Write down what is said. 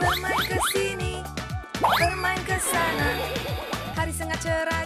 Bermain ke sini, bermain ke sana. Hari sangat cerah,